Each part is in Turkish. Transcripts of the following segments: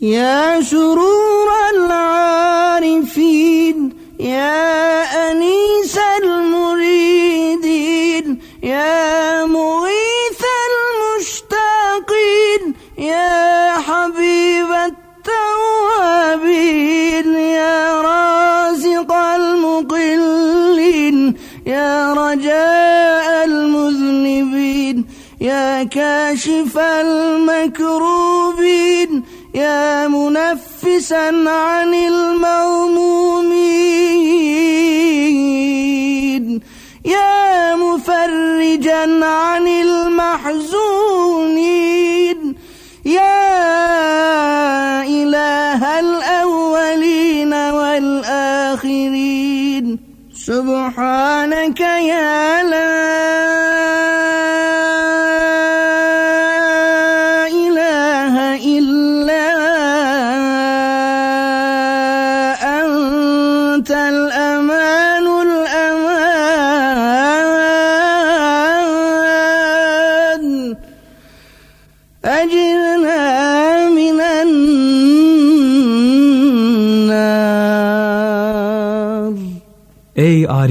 يا سرور العارفين يا أنيس المريدين يا مغيث المشتاقين يا حبيب التوابين يا رازق المقلين يا رجاء المذنبين يا كاشف المكروبين. يا منفسا عن المغمومين يا مفرجا عن المحزونين. يا إله الأولين والآخرين. سبحانك يا لا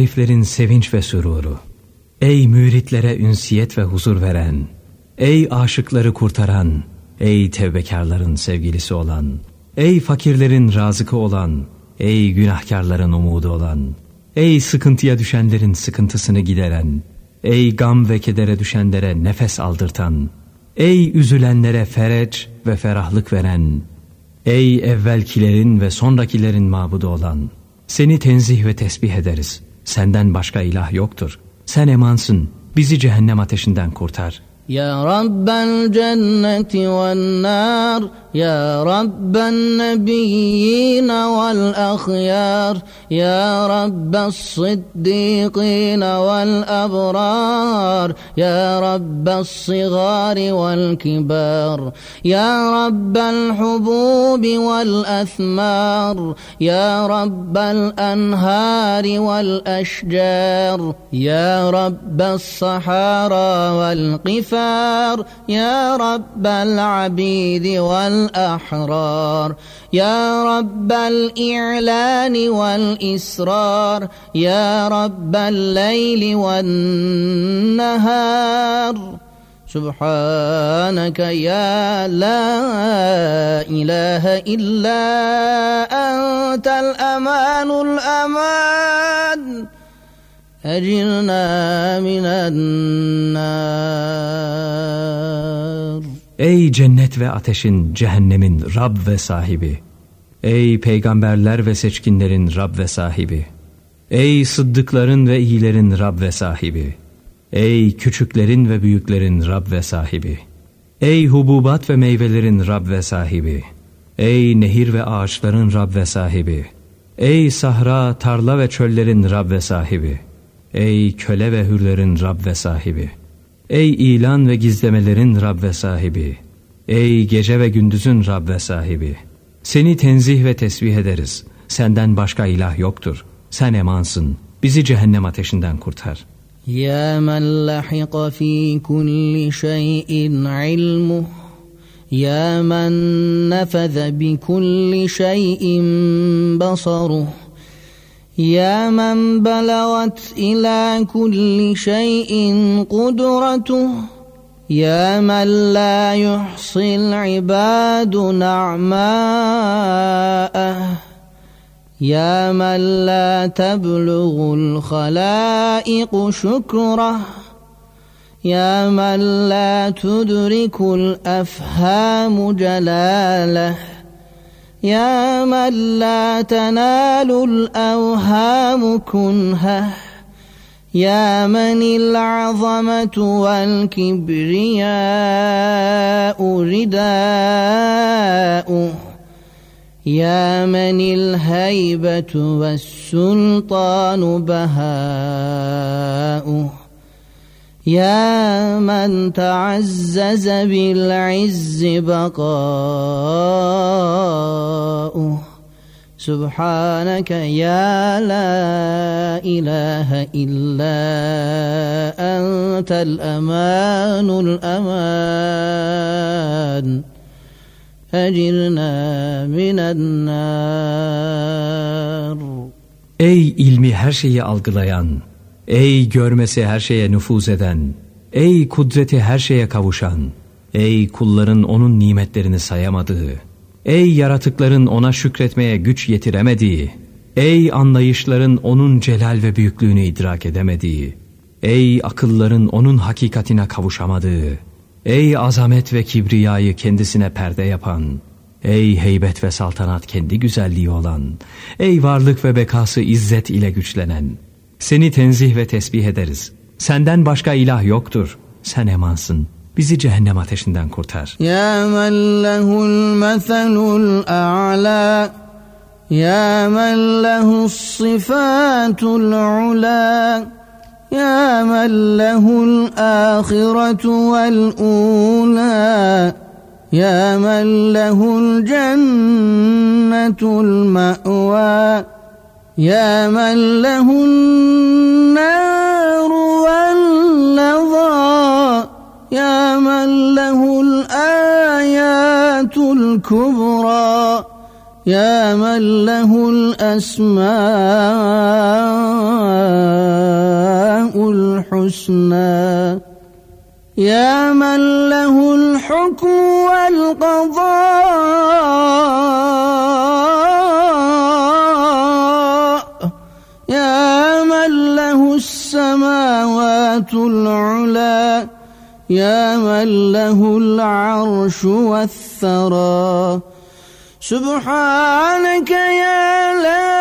ariflerin sevinç ve sururu! Ey müritlere ünsiyet ve huzur veren! Ey aşıkları kurtaran! Ey tevbekarların sevgilisi olan! Ey fakirlerin razıkı olan! Ey günahkarların umudu olan! Ey sıkıntıya düşenlerin sıkıntısını gideren! Ey gam ve kedere düşenlere nefes aldırtan! Ey üzülenlere fereç ve ferahlık veren! Ey evvelkilerin ve sonrakilerin mabudu olan! Seni tenzih ve tesbih ederiz. Senden başka ilah yoktur. Sen emansın. Bizi cehennem ateşinden kurtar. يا رب الجنة والنار يا رب النبيين والأخيار يا رب الصديقين والأبرار يا رب الصغار والكبار يا رب الحبوب والأثمار يا رب الأنهار والأشجار يا رب الصحارى والقفار. يا رب العبيد والأحرار يا رب الإعلان والإسرار يا رب الليل والنهار. سبحانك يا لا إله إلا أنت الأمان الأمان. أجرنا من النار Ey cennet ve ateşin, cehennemin Rab ve sahibi. Ey peygamberler ve seçkinlerin Rab ve sahibi. Ey sıddıkların ve iyilerin Rab ve sahibi. Ey küçüklerin ve büyüklerin Rab ve sahibi. Ey hububat ve meyvelerin Rab ve sahibi. Ey nehir ve ağaçların Rab ve sahibi. Ey sahra, tarla ve çöllerin Rab ve sahibi. Ey köle ve hürlerin Rab ve sahibi. Ey ilan ve gizlemelerin Rab ve sahibi. Ey gece ve gündüzün Rab ve sahibi. Seni tenzih ve tesbih ederiz. Senden başka ilah yoktur. Sen emansın. Bizi cehennem ateşinden kurtar. يا من لحق في كل شيء علمه يا من نفذ بكل شيء بصره يا من بلغت إلى كل شيء قدرته يا من لا يحصي العباد نعماءه يا من لا تبلغ الخلائق شكره يا من لا تدرك الأفهام جلاله. يا من لا تنال الأوهام كنهة يا من العظمة والكبرياء رداؤه يا من الهيبة والسلطان بهاؤه يا من تعزز بالعز بقاؤه سبحانك يا لا إله إلا أنت الأمان الأمان أجرنا من النار Ey ilmi her şeyi algılayan, ey görmesi her şeye nüfuz eden, ey kudreti her şeye kavuşan, ey kulların onun nimetlerini sayamadığı, ey yaratıkların ona şükretmeye güç yetiremediği, ey anlayışların onun celal ve büyüklüğünü idrak edemediği, ey akılların onun hakikatine kavuşamadığı, ey azamet ve kibriyayı kendisine perde yapan, Ey heybet ve saltanat kendi güzelliği olan, ey varlık ve bekası izzet ile güçlenen, seni tenzih ve tesbih ederiz. Senden başka ilah yoktur. Sen emansın. Bizi cehennem ateşinden kurtar. Ya men lehul meselul a'la Ya men lehus sifatul ula Ya men lehul ahiretu vel ula Ya men lehul cennetul ma'va يا من له النار واللظى يا من له الآيات الكبرى يا من له الأسماء الحسنى يا من له الحكم والقضاء. العلا يا من له العرش والثرى. سبحانك يا لا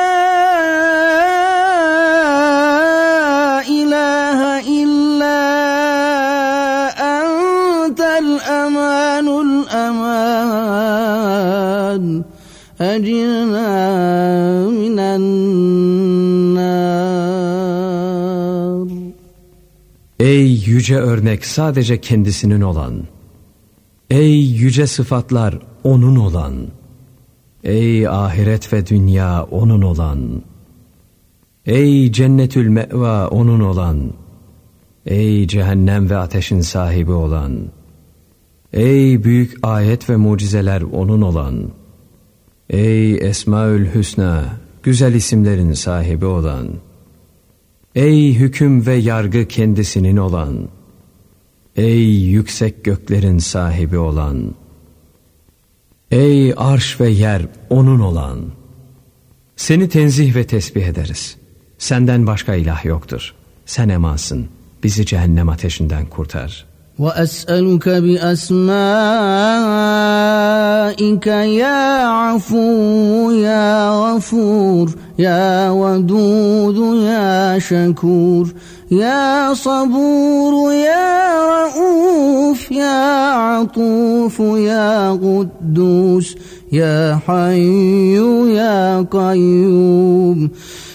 أجرنا من النار. Yüce örnek sadece kendisinin olan, ey yüce sıfatlar onun olan, ey ahiret ve dünya onun olan, ey cennetül meva onun olan, ey cehennem ve ateşin sahibi olan, ey büyük ayet ve mucizeler onun olan.'' Ey Esmaül Hüsna, güzel isimlerin sahibi olan, Ey hüküm ve yargı kendisinin olan, Ey yüksek göklerin sahibi olan, Ey arş ve yer onun olan, Seni tenzih ve tesbih ederiz. Senden başka ilah yoktur. Sen emansın. Bizi cehennem ateşinden kurtar.'' وأسألك بأسمائك يا عفو يا غفور يا ودود يا شكور يا صبور يا رؤوف يا عطوف يا قدوس يا حي يا قيوم.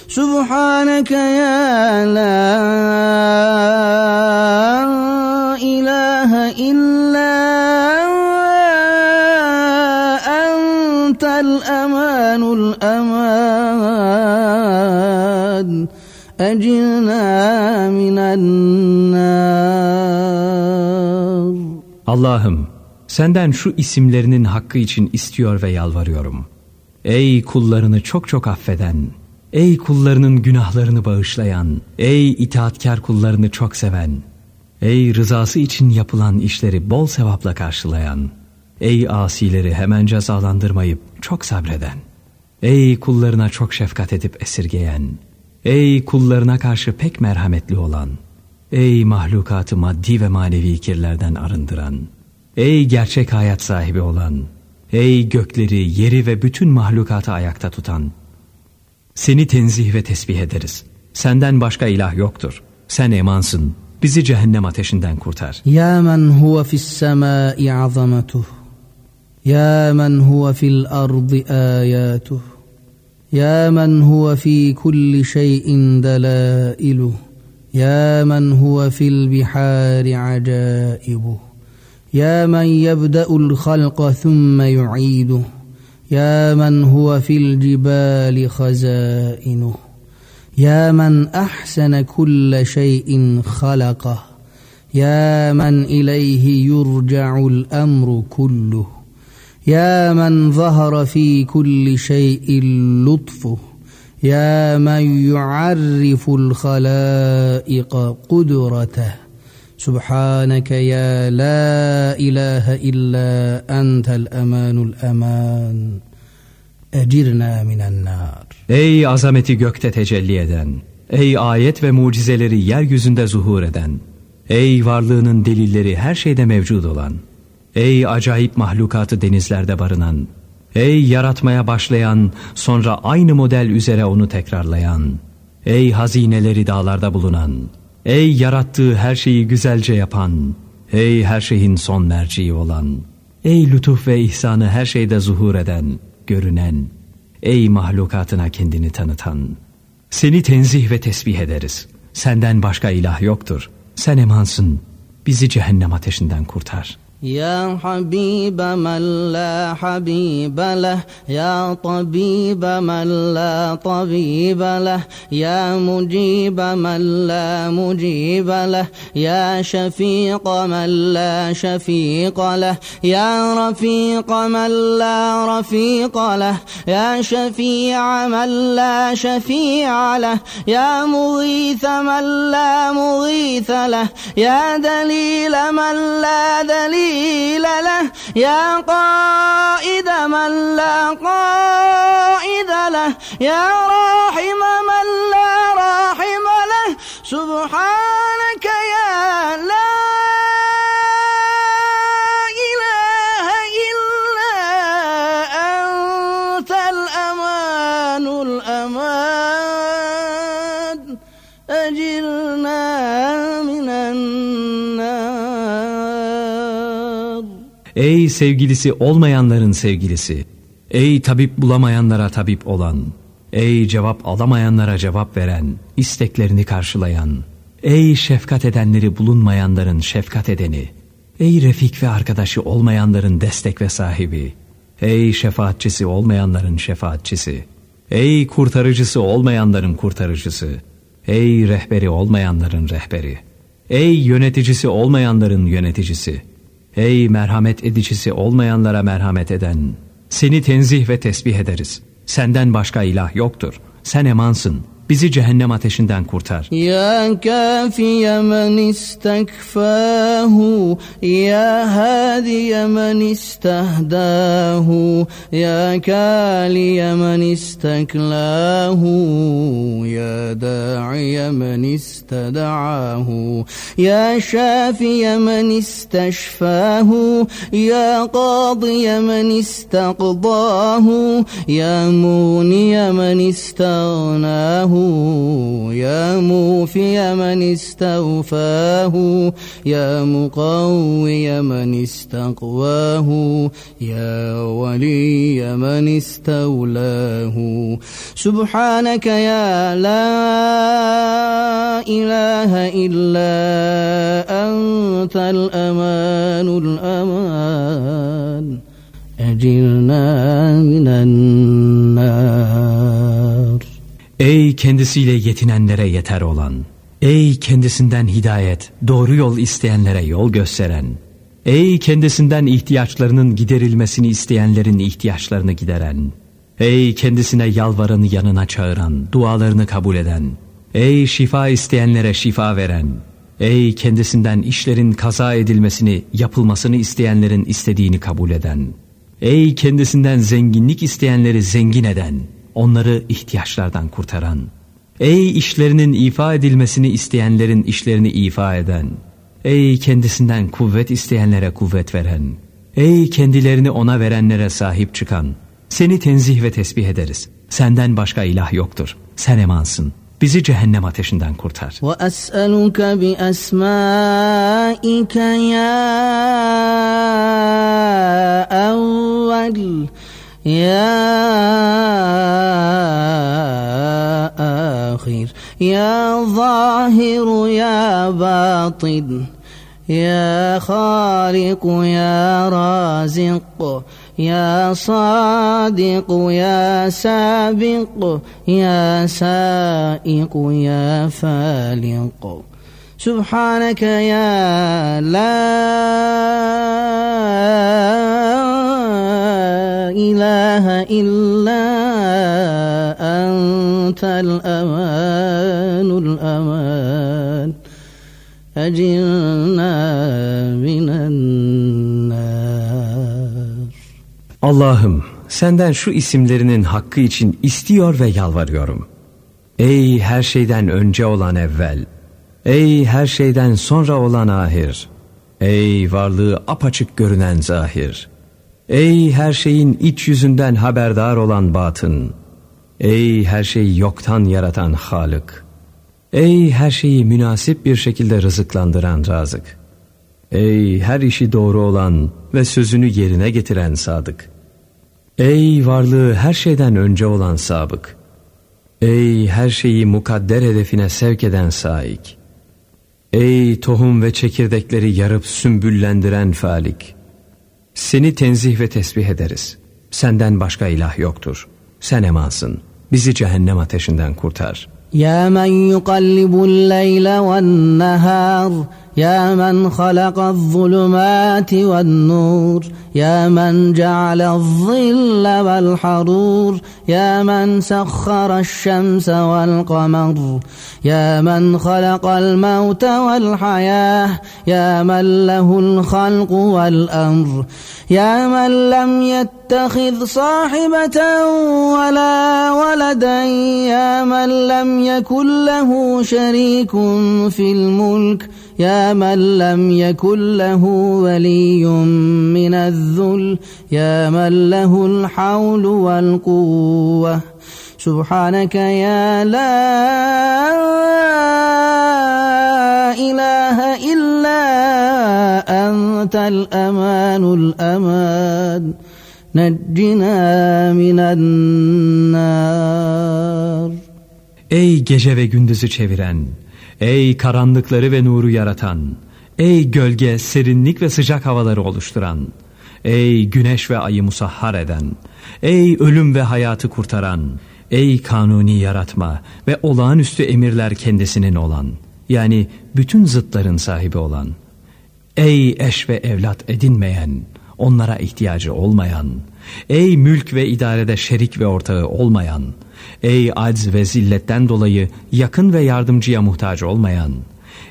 سبحانك يا لا إله إلا أنت الأمان الأمان أجرنا من النار Allah'ım senden şu isimlerinin hakkı için istiyor ve yalvarıyorum. Ey kullarını çok çok affeden, ey kullarının günahlarını bağışlayan, ey itaatkar kullarını çok seven, Ey rızası için yapılan işleri bol sevapla karşılayan, ey asileri hemen cezalandırmayıp çok sabreden, ey kullarına çok şefkat edip esirgeyen, ey kullarına karşı pek merhametli olan, ey mahlukatı maddi ve manevi kirlerden arındıran, ey gerçek hayat sahibi olan, ey gökleri, yeri ve bütün mahlukatı ayakta tutan, seni tenzih ve tesbih ederiz. Senden başka ilah yoktur. Sen emansın, Bizi cehennem ateşinden kurtar. Ya men huve fis semai azametuh. Ya men huve fil ardı ayatuh. Ya men huve fi kulli şeyin delailuh. يا من هو في البحار عجائبه يا من يبدا الخلق ثم يعيده يا من هو في الجبال خزائنه. يا من أحسن كل شيء خلقه. يا من إليه يرجع الأمر كله. يا من ظهر في كل شيء لطفه. يا من يعرف الخلائق قدرته. سبحانك يا لا اله الا انت الامان الامان اجرنا من النار Ey azameti gökte tecelli eden, ey ayet ve mucizeleri yeryüzünde zuhur eden, ey varlığının delilleri her şeyde mevcud olan, ey acayip mahlukatı denizlerde barınan, ey yaratmaya başlayan, sonra aynı model üzere onu tekrarlayan, ey hazineleri dağlarda bulunan, Ey yarattığı her şeyi güzelce yapan, ey her şeyin son merciği olan, ey lütuf ve ihsanı her şeyde zuhur eden, görünen, ey mahlukatına kendini tanıtan, seni tenzih ve tesbih ederiz. Senden başka ilah yoktur. Sen emansın. Bizi cehennem ateşinden kurtar.'' يا حبيب من لا حبيب له يا طبيب من لا طبيب له يا مجيب من لا مجيب له يا شفيق من لا شفيق له يا رفيق من لا رفيق له يا شفيع من لا شفيع له يا مغيث من لا مغيث له يا دليل من لا دليل دليل له يا قائد من لا قائد له يا راحم من لا راحم له سبحانك يا لا sevgilisi olmayanların sevgilisi, ey tabip bulamayanlara tabip olan, ey cevap alamayanlara cevap veren, isteklerini karşılayan, ey şefkat edenleri bulunmayanların şefkat edeni, ey refik ve arkadaşı olmayanların destek ve sahibi, ey şefaatçisi olmayanların şefaatçisi, ey kurtarıcısı olmayanların kurtarıcısı, ey rehberi olmayanların rehberi, ey yöneticisi olmayanların yöneticisi, Ey merhamet edicisi olmayanlara merhamet eden, seni tenzih ve tesbih ederiz. Senden başka ilah yoktur. Sen emansın. Bizi cehennem ateşinden kurtar. يا كافي من استكفاه يا هادي من استهداه يا كالي من استكلاه يا داعي من استدعاه يا شافي من استشفاه يا قاضي من استقضاه يا مغني من استغناه يا موفي من استوفاه يا مقوي من استقواه يا ولي من استولاه. سبحانك يا لا إله إلا أنت الأمان الأمان. أجرنا من النار. Ey kendisiyle yetinenlere yeter olan, ey kendisinden hidayet, doğru yol isteyenlere yol gösteren, ey kendisinden ihtiyaçlarının giderilmesini isteyenlerin ihtiyaçlarını gideren, ey kendisine yalvaranı yanına çağıran, dualarını kabul eden, ey şifa isteyenlere şifa veren, ey kendisinden işlerin kaza edilmesini, yapılmasını isteyenlerin istediğini kabul eden, ey kendisinden zenginlik isteyenleri zengin eden, onları ihtiyaçlardan kurtaran, ey işlerinin ifa edilmesini isteyenlerin işlerini ifa eden, ey kendisinden kuvvet isteyenlere kuvvet veren, ey kendilerini ona verenlere sahip çıkan, seni tenzih ve tesbih ederiz. Senden başka ilah yoktur. Sen emansın. Bizi cehennem ateşinden kurtar. Ve es'eluke bi esmaike يا آخر يا ظاهر يا باطن يا خالق يا رازق يا صادق يا سابق يا سائق يا فالق. سبحانك يا لا إله إلا أنت الأمان الأمان أجرنا من النار Allah'ım senden şu isimlerinin hakkı için istiyor ve yalvarıyorum. Ey her şeyden önce olan evvel, ey her şeyden sonra olan ahir, ey varlığı apaçık görünen zahir, Ey her şeyin iç yüzünden haberdar olan batın, ey her şeyi yoktan yaratan Halık, ey her şeyi münasip bir şekilde rızıklandıran razık, ey her işi doğru olan ve sözünü yerine getiren sadık, ey varlığı her şeyden önce olan sabık, Ey her şeyi mukadder hedefine sevk eden saik. Ey tohum ve çekirdekleri yarıp sümbüllendiren falik. Seni tenzih ve tesbih ederiz. Senden başka ilah yoktur. Sen emansın. Bizi cehennem ateşinden kurtar. Ya men yukallibul leyle ven nehar يا من خلق الظلمات والنور يا من جعل الظل والحرور يا من سخر الشمس والقمر يا من خلق الموت والحياة يا من له الخلق والأمر يا من لم يتخذ صاحبة ولا ولدا يا من لم يكن له شريك في الملك يا من لم يكن له ولي من الذل يا من له الحول والقوة. سبحانك يا لا إله إلا أنت الأمان الأمان. Neccina minennar. Ey gece ve gündüzü çeviren, ey karanlıkları ve nuru yaratan, ey gölge, serinlik ve sıcak havaları oluşturan, ey güneş ve ayı musahhar eden, ey ölüm ve hayatı kurtaran, ey kanuni yaratma ve olağanüstü emirler kendisinin olan, yani bütün zıtların sahibi olan, ey eş ve evlat edinmeyen.'' Onlara ihtiyacı olmayan, ey mülk ve idarede şerik ve ortağı olmayan, Ey acz ve zilletten dolayı yakın ve yardımcıya muhtaç olmayan,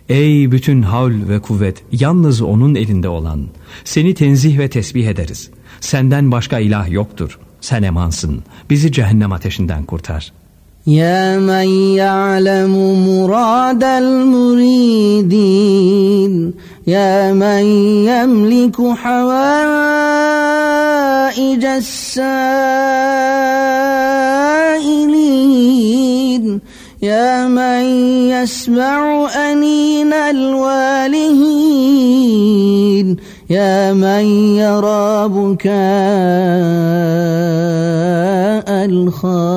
ey bütün havl ve kuvvet yalnız onun elinde olan, seni tenzih ve tesbih ederiz. Senden başka ilah yoktur. Sen emansın. Bizi cehennem ateşinden kurtar. يا من يعلم مراد المريدين يا من يملك حوائج السائلين يا من يسمع أنين الوالهين. يا من يرى بكاء الخائفين.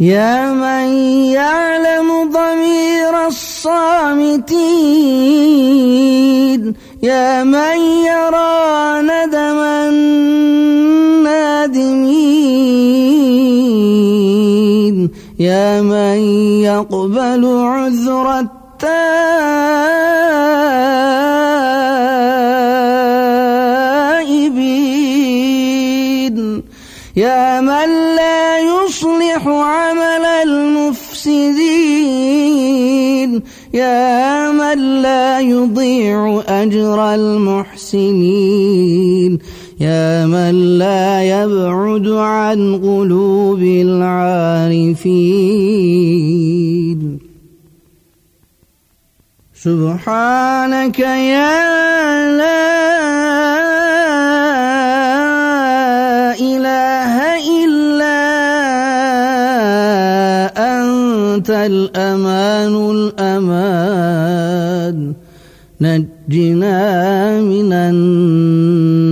يا من يعلم ضمير الصامتين. يا من يرى ندم النادمين. يا من يقبل عذر التائبين يا من لا يصلح عمل المفسدين. يا من لا يضيع أجر المحسنين. يا من لا يبعد عن قلوب العارفين. سبحانك يا لا إله إلا أنت الأمان الأمان نجنا من النار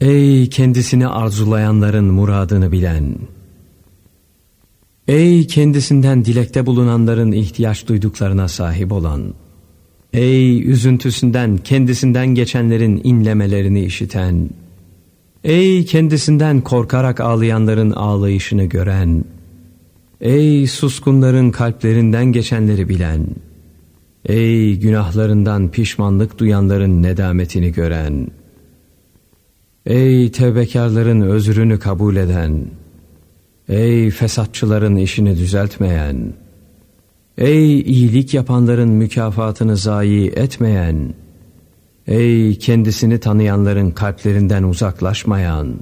Ey kendisini arzulayanların muradını bilen Ey kendisinden dilekte bulunanların ihtiyaç duyduklarına sahip olan Ey üzüntüsünden kendisinden geçenlerin inlemelerini işiten Ey kendisinden korkarak ağlayanların ağlayışını gören Ey suskunların kalplerinden geçenleri bilen Ey günahlarından pişmanlık duyanların nedametini gören, Ey tevbekarların özrünü kabul eden, Ey fesatçıların işini düzeltmeyen, Ey iyilik yapanların mükafatını zayi etmeyen, Ey kendisini tanıyanların kalplerinden uzaklaşmayan,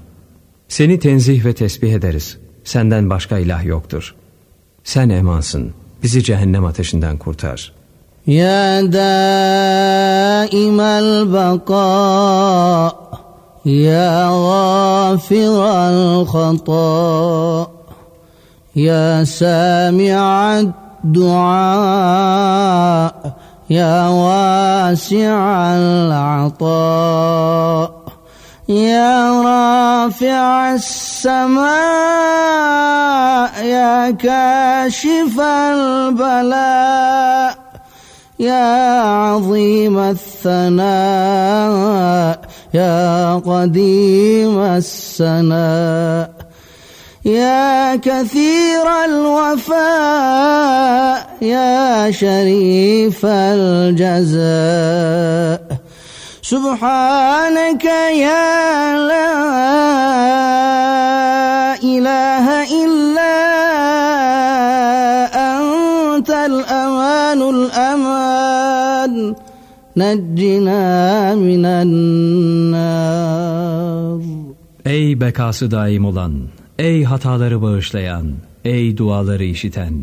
seni tenzih ve tesbih ederiz. Senden başka ilah yoktur. Sen emansın. Bizi cehennem ateşinden kurtar. Ya daimel baka Ya gafirel khata Ya sami'ad dua Ya wasi'al ata يا رافع السماء يا كاشف البلاء يا عظيم الثناء يا قديم السناء يا كثير الوفاء يا شريف الجزاء. سبحانك يا لا إله إلا أنت الأمان الأمان. نجنا من النار. Ey bekası daim olan, ey hataları bağışlayan, ey duaları işiten,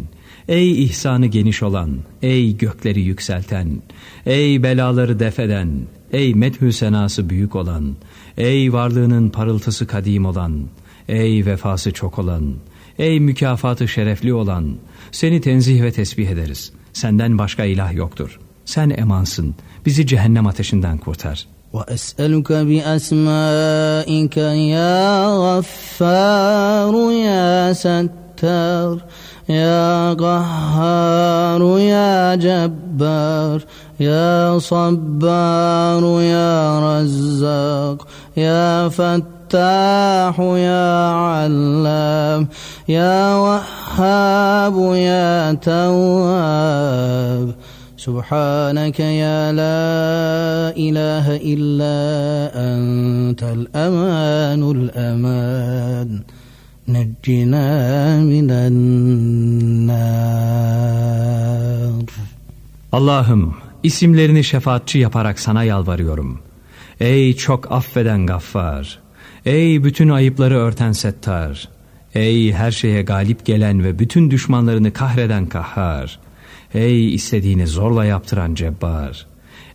ey ihsanı geniş olan, ey gökleri yükselten, ey belaları defeden, Ey methü senası büyük olan, ey varlığının parıltısı kadim olan, ey vefası çok olan, ey mükafatı şerefli olan, seni tenzih ve tesbih ederiz. Senden başka ilah yoktur. Sen emansın. Bizi cehennem ateşinden kurtar. وأسألك بأسمائك يا غفار يا ستار يا قهار يا جبار يا صبار يا رزاق يا فتاح يا علام يا وهاب يا تواب. سبحانك يا لا إله إلا أنت الأمان الأمان نجنا من النار Allah'ım isimlerini şefaatçi yaparak sana yalvarıyorum. Ey çok affeden gaffar. Ey bütün ayıpları örten settar. Ey her şeye galip gelen ve bütün düşmanlarını kahreden kahhar. Ey istediğini zorla yaptıran cebbar.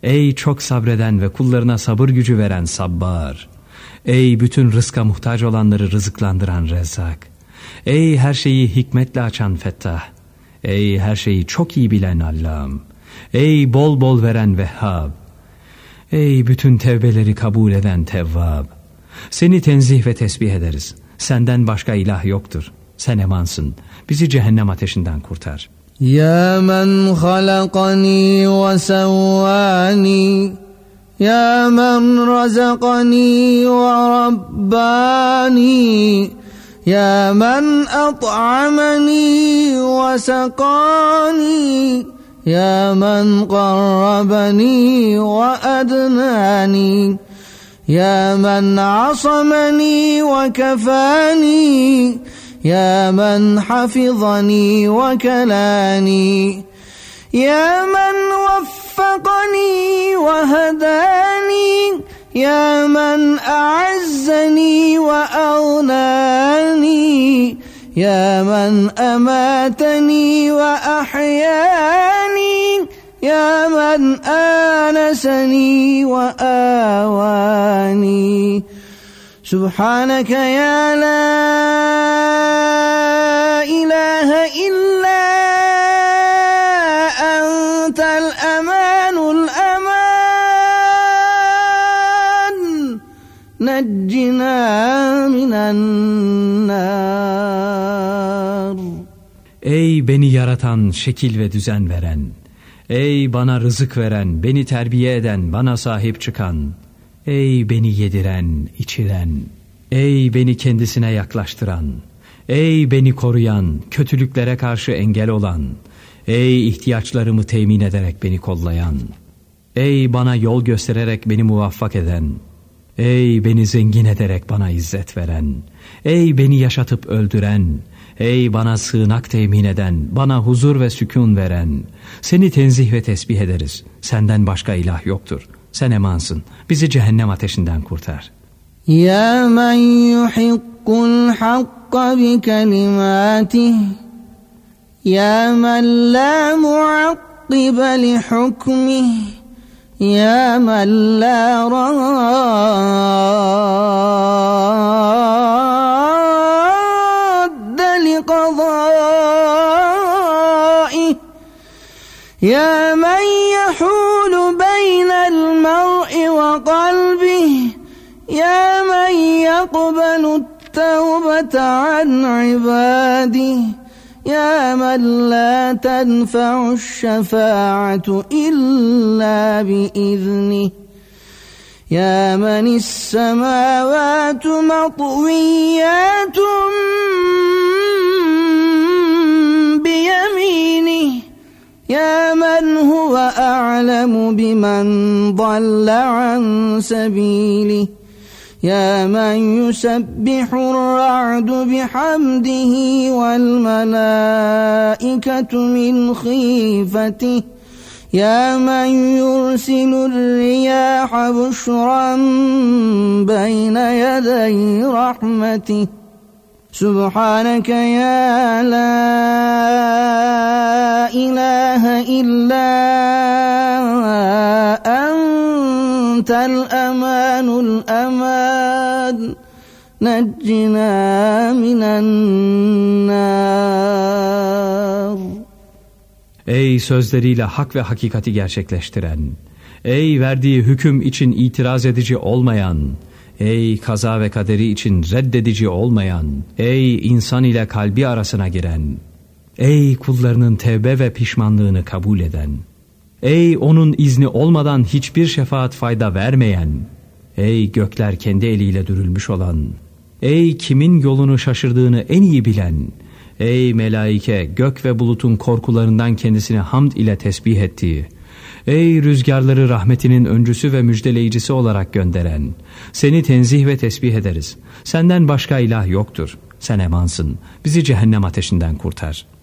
Ey çok sabreden ve kullarına sabır gücü veren sabbar. Ey bütün rızka muhtaç olanları rızıklandıran Rezzak. Ey her şeyi hikmetle açan Fettah. Ey her şeyi çok iyi bilen Allah'ım. Ey bol bol veren Vehhab. Ey bütün tevbeleri kabul eden Tevvab. Seni tenzih ve tesbih ederiz. Senden başka ilah yoktur. Sen emansın. Bizi cehennem ateşinden kurtar. Men halakani ve sevvani يا من رزقني ورباني يا من أطعمني وسقاني يا من قربني وأدناني يا من عصمني وكفاني يا من حفظني وكلاني يا من وفقني وهداني يا من أعزني وأغناني يا من أماتني وأحياني يا من آنسني وآواني. سبحانك يا لا نجنا من النار Ey beni yaratan, şekil ve düzen veren, ey bana rızık veren, beni terbiye eden, bana sahip çıkan, ey beni yediren, içiren, ey beni kendisine yaklaştıran, ey beni koruyan, kötülüklere karşı engel olan, Ey ihtiyaçlarımı temin ederek beni kollayan. Ey bana yol göstererek beni muvaffak eden. Ey beni zengin ederek bana izzet veren. Ey beni yaşatıp öldüren. Ey bana sığınak temin eden, bana huzur ve sükun veren. Seni tenzih ve tesbih ederiz. Senden başka ilah yoktur. Sen emansın. Bizi cehennem ateşinden kurtar. Ya men yuhikkul hakka bi kelimatih. Ya men la muakkibe li hukmih. يا من لا راد لقضائه. يا من يحول بين المرء وقلبه. يا من يقبل التوبة عن عباده. يا من لا تنفع الشفاعة إلا بإذنه. يا من السماوات مطويات بيمينه. يا من هو أعلم بمن ضل عن سبيله. يا من يسبح الرعد بحمده والملائكة من خيفته يا من يرسل الرياح بشرا بين يدي رحمته سبحانك يا لا إله إلا أنت الأمان الأمان نجنا من النار Ey sözleriyle hak ve hakikati gerçekleştiren, ey verdiği hüküm için itiraz edici olmayan, ey kaza ve kaderi için reddedici olmayan, ey insan ile kalbi arasına giren, ey kullarının tevbe ve pişmanlığını kabul eden, Ey onun izni olmadan hiçbir şefaat fayda vermeyen, ey gökler kendi eliyle dürülmüş olan, ey kimin yolunu şaşırdığını en iyi bilen, Ey melaike gök ve bulutun korkularından kendisini hamd ile tesbih ettiği, Ey rüzgarları rahmetinin öncüsü ve müjdeleyicisi olarak gönderen, seni tenzih ve tesbih ederiz. Senden başka ilah yoktur. Sen emansın. Bizi cehennem ateşinden kurtar.''